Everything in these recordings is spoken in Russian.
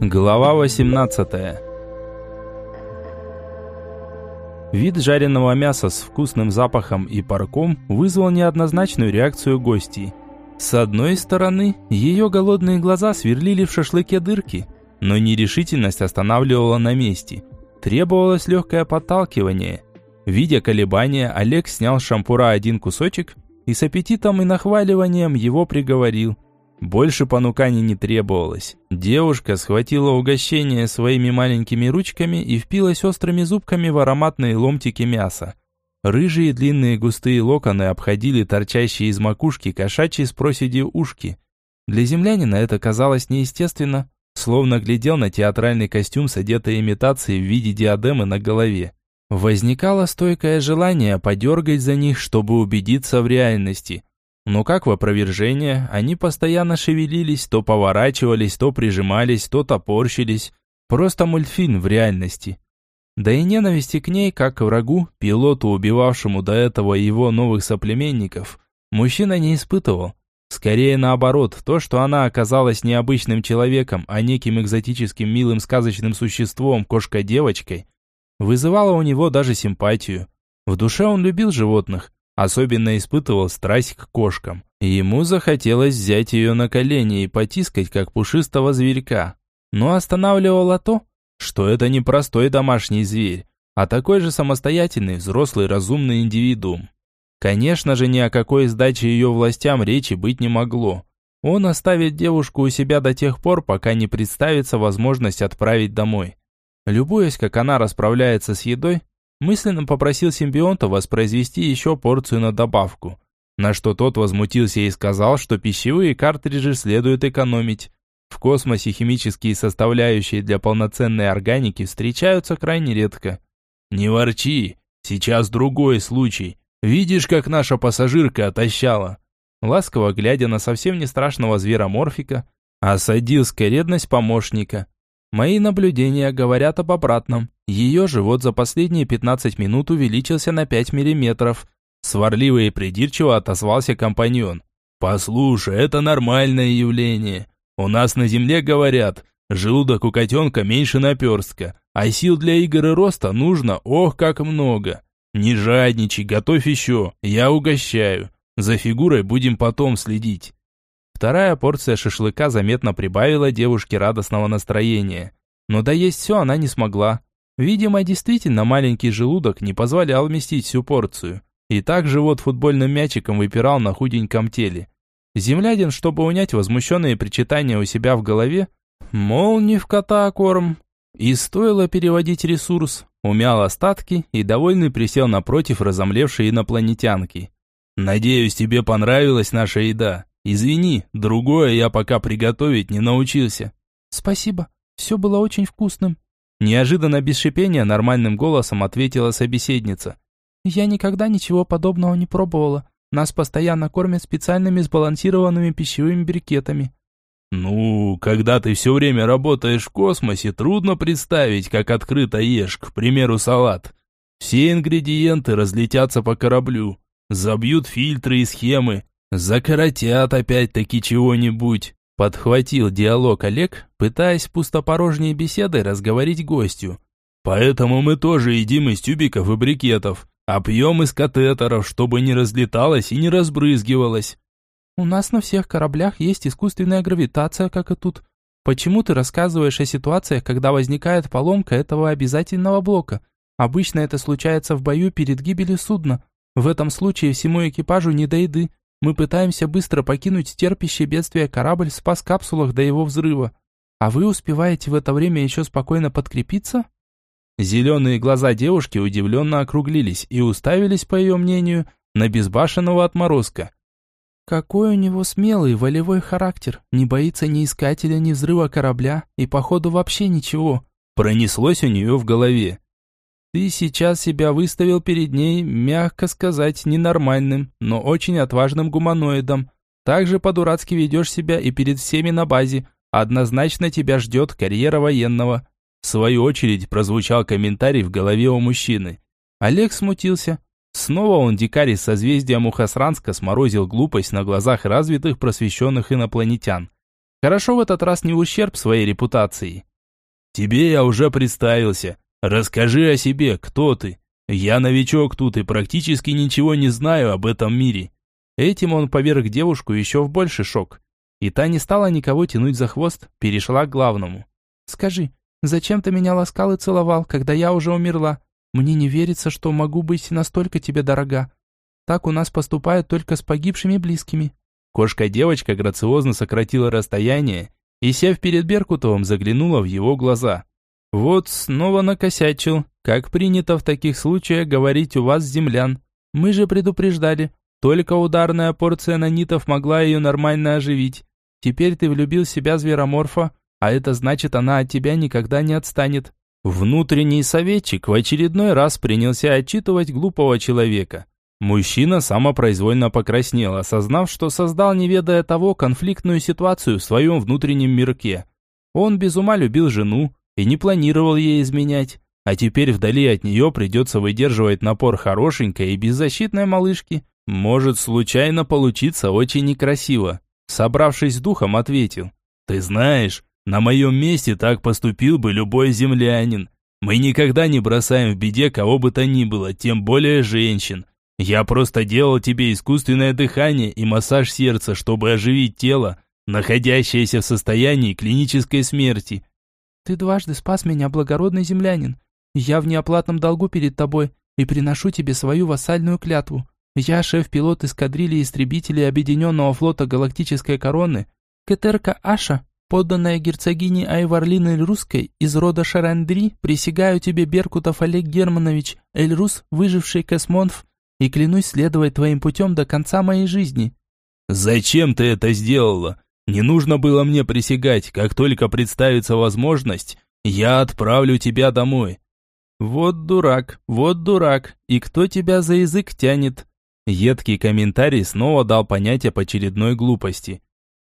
Глава 18 Вид жареного мяса с вкусным запахом и парком вызвал неоднозначную реакцию гостей. С одной стороны, ее голодные глаза сверлили в шашлыке дырки, но нерешительность останавливала на месте. Требовалось легкое подталкивание. Видя колебания, Олег снял с шампура один кусочек и с аппетитом и нахваливанием его приговорил – больше понуканий не требовалось. Девушка схватила угощение своими маленькими ручками и впилась острыми зубками в ароматные ломтики мяса. Рыжие длинные густые локоны обходили торчащие из макушки кошачьи с проседью ушки. Для землянина это казалось неестественно, словно глядел на театральный костюм с одетой имитацией в виде диадемы на голове. Возникало стойкое желание подергать за них, чтобы убедиться в реальности – но как в опровержение, они постоянно шевелились, то поворачивались, то прижимались, то топорщились. Просто мультфильм в реальности. Да и ненависти к ней, как к врагу, пилоту, убивавшему до этого его новых соплеменников, мужчина не испытывал. Скорее наоборот, то, что она оказалась не обычным человеком, а неким экзотическим милым сказочным существом, кошка-девочкой, вызывало у него даже симпатию. В душе он любил животных, Особенно испытывал страсть к кошкам. Ему захотелось взять ее на колени и потискать, как пушистого зверька. Но останавливало то, что это не простой домашний зверь, а такой же самостоятельный, взрослый, разумный индивидуум. Конечно же, ни о какой сдаче ее властям речи быть не могло. Он оставит девушку у себя до тех пор, пока не представится возможность отправить домой. Любуясь, как она расправляется с едой, мысленно попросил симбионта воспроизвести еще порцию на добавку, на что тот возмутился и сказал, что пищевые картриджи следует экономить. В космосе химические составляющие для полноценной органики встречаются крайне редко. «Не ворчи, сейчас другой случай. Видишь, как наша пассажирка отощала?» Ласково глядя на совсем не страшного звероморфика, осадил скоредность помощника. Мои наблюдения говорят об обратном. Ее живот за последние 15 минут увеличился на 5 миллиметров. Сварливо и придирчиво отозвался компаньон. «Послушай, это нормальное явление. У нас на земле говорят, желудок у котенка меньше наперстка, а сил для игр и роста нужно, ох, как много. Не жадничай, готовь еще, я угощаю. За фигурой будем потом следить». Вторая порция шашлыка заметно прибавила девушке радостного настроения. Но доесть все она не смогла. Видимо, действительно маленький желудок не позволял вместить всю порцию. И так живот футбольным мячиком выпирал на худеньком теле. Землядин, чтобы унять возмущенные причитания у себя в голове, мол, не в кота корм. И стоило переводить ресурс, умял остатки и довольный присел напротив разомлевшей инопланетянки. «Надеюсь, тебе понравилась наша еда. Извини, другое я пока приготовить не научился». «Спасибо, все было очень вкусным», Неожиданно без шипения нормальным голосом ответила собеседница. «Я никогда ничего подобного не пробовала. Нас постоянно кормят специальными сбалансированными пищевыми брикетами». «Ну, когда ты все время работаешь в космосе, трудно представить, как открыто ешь, к примеру, салат. Все ингредиенты разлетятся по кораблю, забьют фильтры и схемы, закоротят опять-таки чего-нибудь. Подхватил диалог Олег, пытаясь пустопорожней беседой разговорить гостю. «Поэтому мы тоже едим из тюбиков и брикетов, а пьем из катетеров, чтобы не разлеталось и не разбрызгивалось». «У нас на всех кораблях есть искусственная гравитация, как и тут. Почему ты рассказываешь о ситуациях, когда возникает поломка этого обязательного блока? Обычно это случается в бою перед гибелью судна. В этом случае всему экипажу не до еды, мы пытаемся быстро покинуть терпящий бедствие корабль в спас-капсулах до его взрыва. А вы успеваете в это время еще спокойно подкрепиться?» Зеленые глаза девушки удивленно округлились и уставились, по ее мнению, на безбашенного отморозка. «Какой у него смелый, волевой характер, не боится ни искателя, ни взрыва корабля, и походу вообще ничего», пронеслось у нее в голове. Ты сейчас себя выставил перед ней, мягко сказать, ненормальным, но очень отважным гуманоидом. Также по-дурацки ведешь себя и перед всеми на базе. Однозначно тебя ждет карьера военного. В свою очередь прозвучал комментарий в голове у мужчины. Олег смутился. Снова он дикарь из созвездия Мухасранска сморозил глупость на глазах развитых просвещенных инопланетян. Хорошо в этот раз не в ущерб своей репутации. тебе я уже представился. Расскажи о себе, кто ты. Я новичок тут и практически ничего не знаю об этом мире». Этим он поверг девушку еще в больший шок. И та не стала никого тянуть за хвост, перешла к главному. «Скажи, зачем ты меня ласкал и целовал, когда я уже умерла? Мне не верится, что могу быть настолько тебе дорога. Так у нас поступают только с погибшими близкими». Кошка-девочка грациозно сократила расстояние и, сев перед Беркутовым, заглянула в его глаза. «Вот снова накосячил, как принято в таких случаях говорить у вас, землян. Мы же предупреждали, только ударная порция нанитов могла ее нормально оживить. Теперь ты влюбил в себя звероморфа, а это значит, она от тебя никогда не отстанет». Внутренний советчик в очередной раз принялся отчитывать глупого человека. Мужчина самопроизвольно покраснел, осознав, что создал, не ведая того, конфликтную ситуацию в своем внутреннем мирке. Он без ума любил жену и не планировал ей изменять, а теперь вдали от нее придется выдерживать напор хорошенькой и беззащитной малышки. Может случайно получиться очень некрасиво. Собравшись с духом, ответил. «Ты знаешь, на моем месте так поступил бы любой землянин. Мы никогда не бросаем в беде кого бы то ни было, тем более женщин. Я просто делал тебе искусственное дыхание и массаж сердца, чтобы оживить тело, находящееся в состоянии клинической смерти. Ты дважды спас меня, благородный землянин. Я в неоплатном долгу перед тобой и приношу тебе свою вассальную клятву. Я шеф-пилот эскадрильи истребителей Объединенного флота Галактической Короны, Кетерка Аша, подданная герцогине Айварлин Эльрусской из рода Шарандри, присягаю тебе, Беркутов Олег Германович, Эльрус, выживший космонф, и клянусь следовать твоим путем до конца моей жизни». «Зачем ты это сделала? Не нужно было мне присягать. Как только представится возможность, я отправлю тебя домой». «Вот дурак, вот дурак. И кто тебя за язык тянет?» Едкий комментарий снова дал понять об очередной глупости.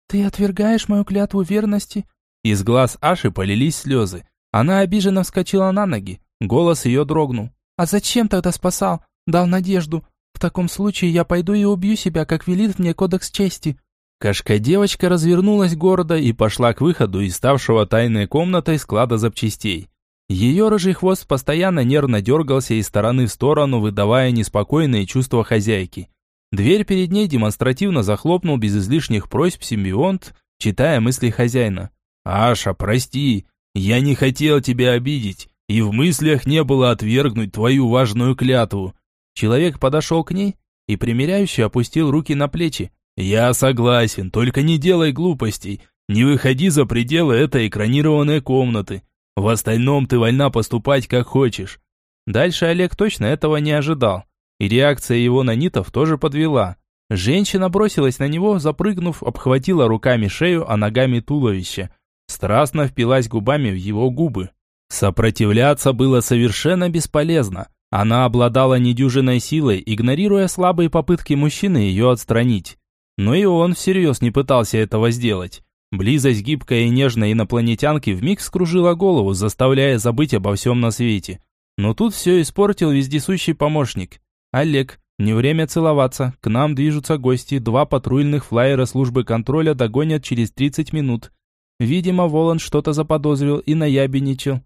«Ты отвергаешь мою клятву верности?» Из глаз Аши полились слезы. Она обиженно вскочила на ноги. Голос ее дрогнул. «А зачем тогда спасал? Дал надежду. В таком случае я пойду и убью себя, как велит мне кодекс чести». Кошка-девочка развернулась гордо и пошла к выходу из ставшего тайной комнатой склада запчастей. Ее рыжий хвост постоянно нервно дергался из стороны в сторону, выдавая неспокойные чувства хозяйки. Дверь перед ней демонстративно захлопнул без излишних просьб симбионт, читая мысли хозяина. «Аша, прости, я не хотел тебя обидеть, и в мыслях не было отвергнуть твою важную клятву. Человек подошел к ней и примиряюще опустил руки на плечи. «Я согласен, только не делай глупостей, не выходи за пределы этой экранированной комнаты. В остальном ты вольна поступать как хочешь». Дальше Олег точно этого не ожидал, и реакция его на Нитов тоже подвела. Женщина бросилась на него, запрыгнув, обхватила руками шею, а ногами туловище. Страстно впилась губами в его губы. Сопротивляться было совершенно бесполезно. Она обладала недюжиной силой, игнорируя слабые попытки мужчины ее отстранить. Но и он всерьез не пытался этого сделать. Близость гибкой и нежной инопланетянки вмиг скружила голову, заставляя забыть обо всем на свете. Но тут все испортил вездесущий помощник. «Олег, не время целоваться. К нам движутся гости. Два патрульных флайера службы контроля догонят через 30 минут». Видимо, Волан что-то заподозрил и наябедничал.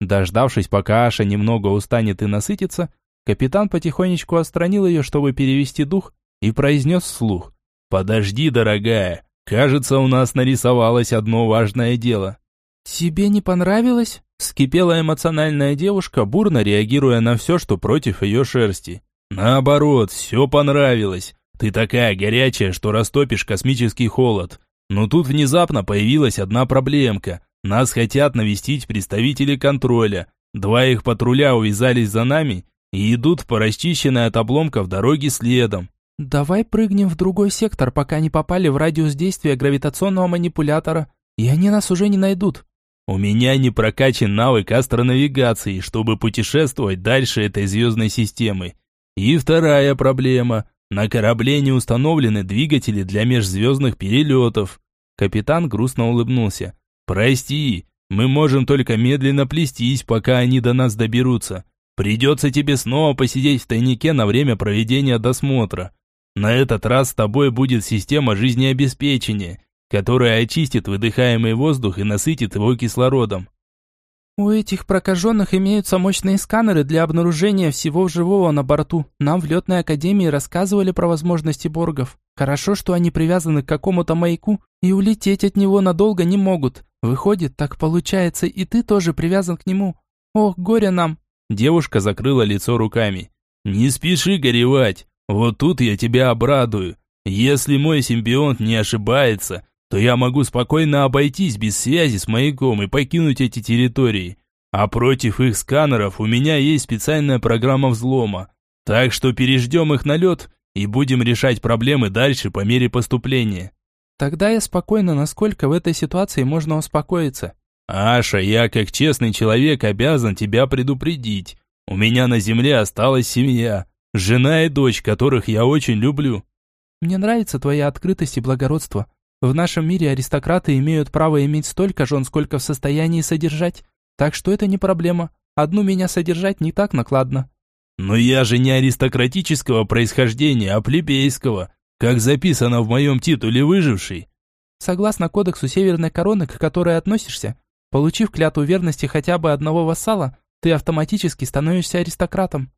Дождавшись, пока Аша немного устанет и насытится, капитан потихонечку отстранил ее, чтобы перевести дух, и произнес вслух. «Подожди, дорогая, кажется, у нас нарисовалось одно важное дело». «Тебе не понравилось?» – вскипела эмоциональная девушка, бурно реагируя на все, что против ее шерсти. «Наоборот, все понравилось. Ты такая горячая, что растопишь космический холод. Но тут внезапно появилась одна проблемка. Нас хотят навестить представители контроля. Два их патруля увязались за нами и идут по расчищенной от обломков дороге следом. «Давай прыгнем в другой сектор, пока не попали в радиус действия гравитационного манипулятора, и они нас уже не найдут». «У меня не прокачан навык астронавигации, чтобы путешествовать дальше этой звездной системы. И вторая проблема. На корабле не установлены двигатели для межзвездных перелетов». Капитан грустно улыбнулся. «Прости, мы можем только медленно плестись, пока они до нас доберутся. Придется тебе снова посидеть в тайнике на время проведения досмотра. На этот раз с тобой будет система жизнеобеспечения, которая очистит выдыхаемый воздух и насытит его кислородом». У этих прокаженных имеются мощные сканеры для обнаружения всего живого на борту. Нам в летной академии рассказывали про возможности боргов. Хорошо, что они привязаны к какому-то маяку и улететь от него надолго не могут. Выходит, так получается, и ты тоже привязан к нему. Ох, горе нам!» Девушка закрыла лицо руками. «Не спеши горевать. Вот тут я тебя обрадую. Если мой симбионт не ошибается, то я могу спокойно обойтись без связи с маяком и покинуть эти территории. А против их сканеров у меня есть специальная программа взлома. Так что переждем их налет и будем решать проблемы дальше по мере поступления. Тогда я спокойно, насколько в этой ситуации можно успокоиться. Аша, я как честный человек обязан тебя предупредить. У меня на земле осталась семья, жена и дочь, которых я очень люблю. Мне нравится твоя открытость и благородство. В нашем мире аристократы имеют право иметь столько жен, сколько в состоянии содержать. Так что это не проблема. Одну меня содержать не так накладно. Но я же не аристократического происхождения, а плебейского, как записано в моем титуле выживший. Согласно кодексу Северной Короны, к которой относишься, получив клятву верности хотя бы одного вассала, ты автоматически становишься аристократом.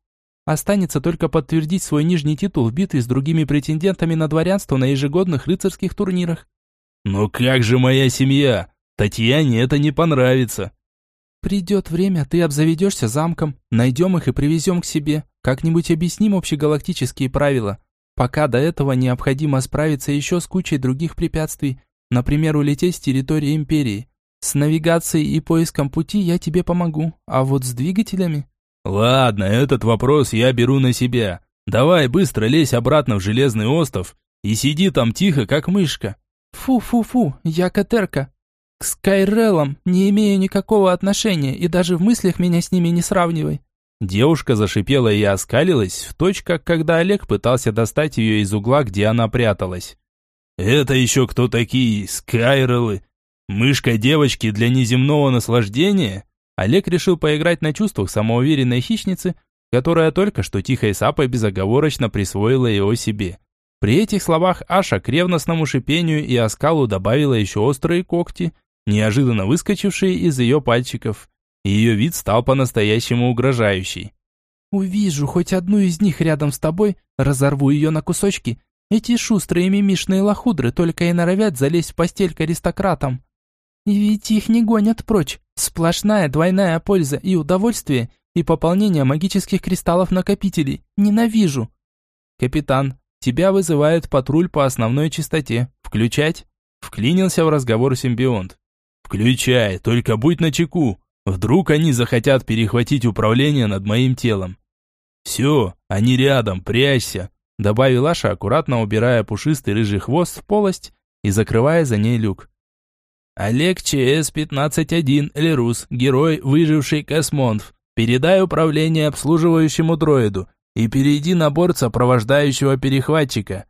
Останется только подтвердить свой нижний титул в битве с другими претендентами на дворянство на ежегодных рыцарских турнирах. «Но как же моя семья? Татьяне это не понравится». «Придет время, ты обзаведешься замком, найдем их и привезем к себе. Как-нибудь объясним общегалактические правила. Пока до этого необходимо справиться еще с кучей других препятствий, например, улететь с территории Империи. С навигацией и поиском пути я тебе помогу, а вот с двигателями...» «Ладно, этот вопрос я беру на себя. Давай быстро лезь обратно в Железный остров и сиди там тихо, как мышка». Фу-фу-фу, я Катерка. К Скайреллам не имею никакого отношения, и даже в мыслях меня с ними не сравнивай. Девушка зашипела и оскалилась, в точь как когда Олег пытался достать ее из угла, где она пряталась. «Это еще кто такие Скайреллы? Мышка девочки для неземного наслаждения?» Олег решил поиграть на чувствах самоуверенной хищницы, которая только что тихой сапой безоговорочно присвоила его себе. При этих словах Аша к ревностному шипению и оскалу добавила еще острые когти, неожиданно выскочившие из ее пальчиков. Ее вид стал по-настоящему угрожающий. «Увижу хоть одну из них рядом с тобой, разорву ее на кусочки. Эти шустрые мимишные лохудры только и норовят залезть в постель к аристократам. Ведь их не гонят прочь. Сплошная двойная польза и удовольствие, и пополнение магических кристаллов-накопителей. Ненавижу!» «Капитан, Тебя вызывает патруль по основной частоте. Включать?» Вклинился в разговор симбионт. «Включай, только будь начеку. Вдруг они захотят перехватить управление над моим телом». «Все, они рядом, прячься», добавил Аша, аккуратно убирая пушистый рыжий хвост в полость и закрывая за ней люк. «Олег ЧС-15-1, Элерус, герой, выживший космонт. Передай управление обслуживающему дроиду и перейди на борт сопровождающего перехватчика.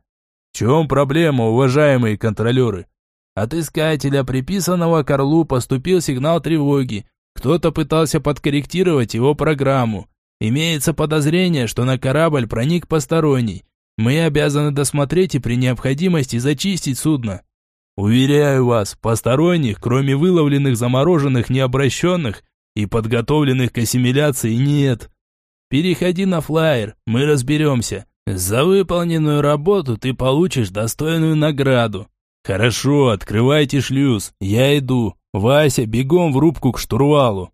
В чем проблема, уважаемые контролеры? От искателя, приписанного к Орлу, поступил сигнал тревоги. Кто-то пытался подкорректировать его программу. Имеется подозрение, что на корабль проник посторонний. Мы обязаны досмотреть и при необходимости зачистить судно. Уверяю вас, посторонних, кроме выловленных замороженных необращенных и подготовленных к ассимиляции, нет. Переходи на флайер, мы разберемся. За выполненную работу ты получишь достойную награду. Хорошо, открывайте шлюз, я иду. Вася, бегом в рубку к штурвалу.